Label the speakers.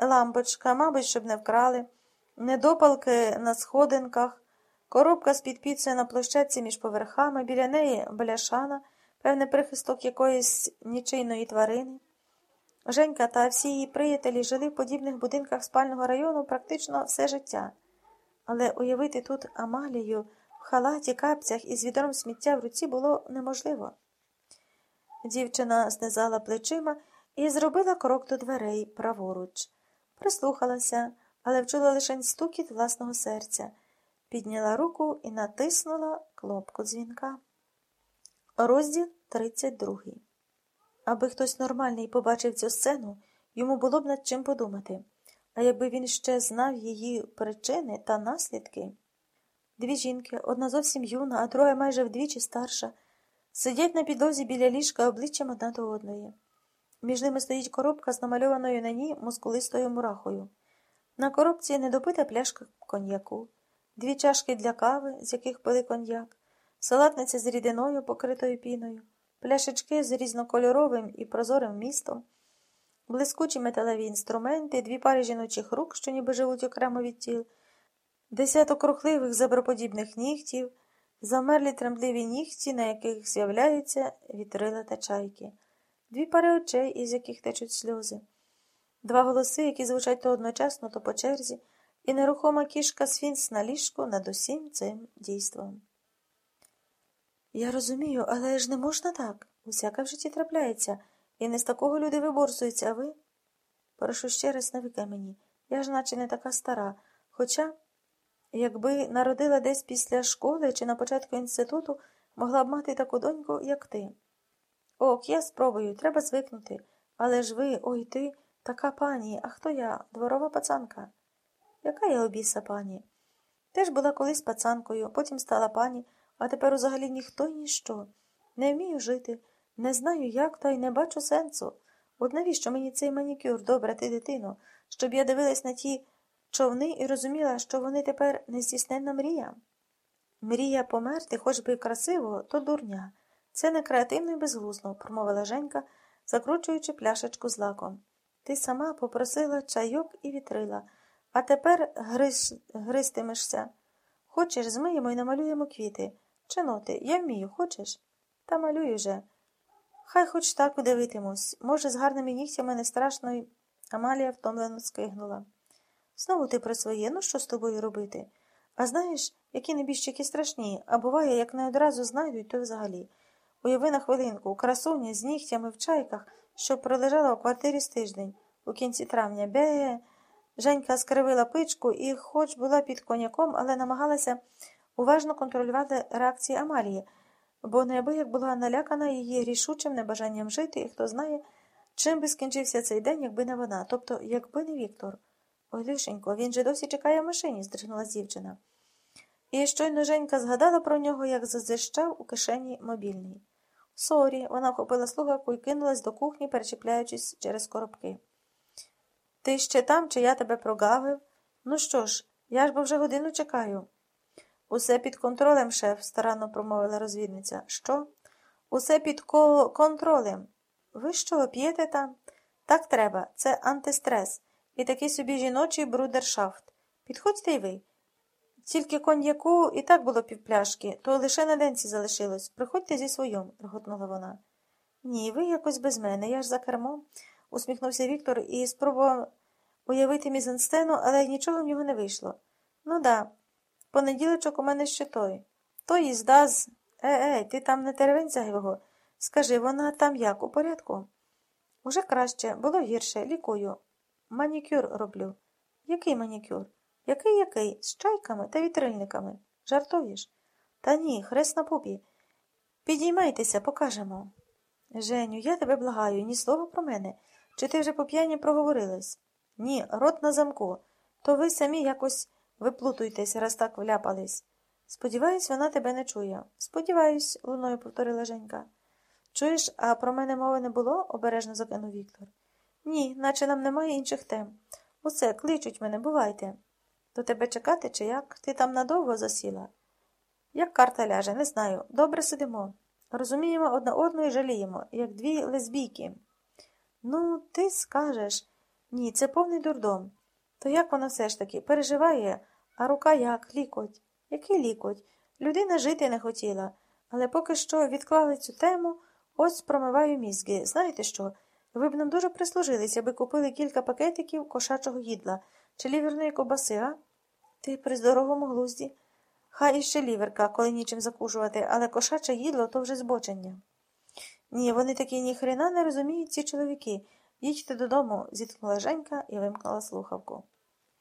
Speaker 1: лампочка, мабуть, щоб не вкрали, недопалки на сходинках, коробка з-під піцею на площадці між поверхами, біля неї бляшана, певне прихисток якоїсь нічийної тварини. Женька та всі її приятелі жили в подібних будинках спального району практично все життя. Але уявити тут Амалію в халаті, капцях і з відром сміття в руці було неможливо. Дівчина знизала плечима і зробила крок до дверей праворуч. Прислухалася, але вчула лише стукіт власного серця, підняла руку і натиснула кнопку дзвінка. Розділ 32 Аби хтось нормальний побачив цю сцену, йому було б над чим подумати. А якби він ще знав її причини та наслідки. Дві жінки, одна зовсім юна, а друга майже вдвічі старша, сидять на підлозі біля ліжка обличчям одна до одної. Між ними стоїть коробка з намальованою на ній мускулистою мурахою. На коробці недопита пляшка коньяку, дві чашки для кави, з яких пили коньяк, салатниця з рідиною, покритою піною, пляшечки з різнокольоровим і прозорим містом, блискучі металеві інструменти, дві пари жіночих рук, що ніби живуть окремо від тіл, десяток рухливих заброподібних нігтів, замерлі тремтливі нігті, на яких з'являються вітрила та чайки дві пари очей, із яких течуть сльози, два голоси, які звучать то одночасно, то по черзі, і нерухома кішка сфінкс на ліжку над усім цим дійством. Я розумію, але ж не можна так. Усяке в житті трапляється, і не з такого люди виборсуються, а ви? Прошу ще раз навикай мені. Я ж наче не така стара. Хоча, якби народила десь після школи чи на початку інституту, могла б мати таку доньку, як ти. Ок, я спробую, треба звикнути. Але ж ви, ой ти, така пані, а хто я? Дворова пацанка. Яка я обіса, пані? Теж була колись пацанкою, потім стала пані, а тепер взагалі ніхто і ніщо. Не вмію жити, не знаю, як, та й не бачу сенсу. От навіщо мені цей манікюр, добра ти, дитино, щоб я дивилась на ті човни і розуміла, що вони тепер нездійсненна мрія. Мрія померти, хоч би красиво, то дурня. Це не креативно і безглузно, промовила Женька, закручуючи пляшечку з лаком. Ти сама попросила чайок і вітрила, а тепер гриз... гристимешся. Хочеш, змиємо і намалюємо квіти. Чи ноти? Я вмію, хочеш? Та малюй уже. Хай хоч так удивитимусь. Може, з гарними нігтями не страшно й Амалія втомлено скигнула. Знову ти про своє, ну що з тобою робити? А знаєш, які небіжчики страшні, а буває, як не одразу знайдуть, то взагалі. Уяви на хвилинку, красуня з нігтями в чайках, що пролежала у квартирі з тиждень, у кінці травня. Бе. Женька скривила пичку і, хоч була під коняком, але намагалася уважно контролювати реакції Амалії, бо неабияк була налякана її рішучим небажанням жити, і хто знає, чим би скінчився цей день, якби не вона, тобто, якби не Віктор. Ой, він же досі чекає в машині, здригнула дівчина. І щойно Женька згадала про нього, як запищав у кишені мобільний. Сорі, вона вхопила слухавку і кинулась до кухні, перечіпляючись через коробки. Ти ще там, чи я тебе прогавив? Ну що ж, я ж бо вже годину чекаю. Усе під контролем, шеф, старанно промовила розвідниця. Що? Усе під ко контролем. Ви що, п'єте там? Так треба, це антистрес. І такий собі жіночий брудершафт. Підходьте й ви. Тільки коньяку і так було півпляшки, то лише на денці залишилось. Приходьте зі своїм, реготнула вона. Ні, ви якось без мене, я ж за кермом, усміхнувся Віктор і спробував уявити мізансцену, але нічого в нього не вийшло. Ну да, понеділочок у мене ще той. Той їзда з. Е, ей, ти там не теревенця його. Скажи, вона там як, у порядку? Уже краще, було гірше, лікую. Манікюр роблю. Який манікюр? Який який? З чайками та вітрильниками. Жартуєш? Та ні, хрест на пупі. Підіймайтеся, покажемо. Женю, я тебе благаю, ні слова про мене. Чи ти вже по п'яні проговорилась? Ні, рот на замку. То ви самі якось виплутуйтесь, раз так вляпались. Сподіваюсь, вона тебе не чує. Сподіваюсь, луною повторила Женька. Чуєш, а про мене мови не було? обережно закинув Віктор. Ні, наче нам немає інших тем. Усе, кличуть мене, бувайте. До тебе чекати, чи як? Ти там надовго засіла? Як карта ляже, не знаю. Добре сидимо. Розуміємо одна одну і жаліємо, як дві лесбійки. Ну, ти скажеш. Ні, це повний дурдом. То як вона все ж таки переживає, а рука як? Лікоть. Який лікоть? Людина жити не хотіла, але поки що відклали цю тему, ось промиваю мізки. Знаєте що? Ви б нам дуже прислужилися, аби купили кілька пакетиків кошачого їдла чи ліверної кобаси, а? Ти при здоровому глузді. Хай іще ліверка, коли нічим закушувати, але кошаче їдло то вже збочення. Ні, вони такі ніхрена не розуміють ці чоловіки. Їдьте додому, зіткнула Женька і вимкнула слухавку.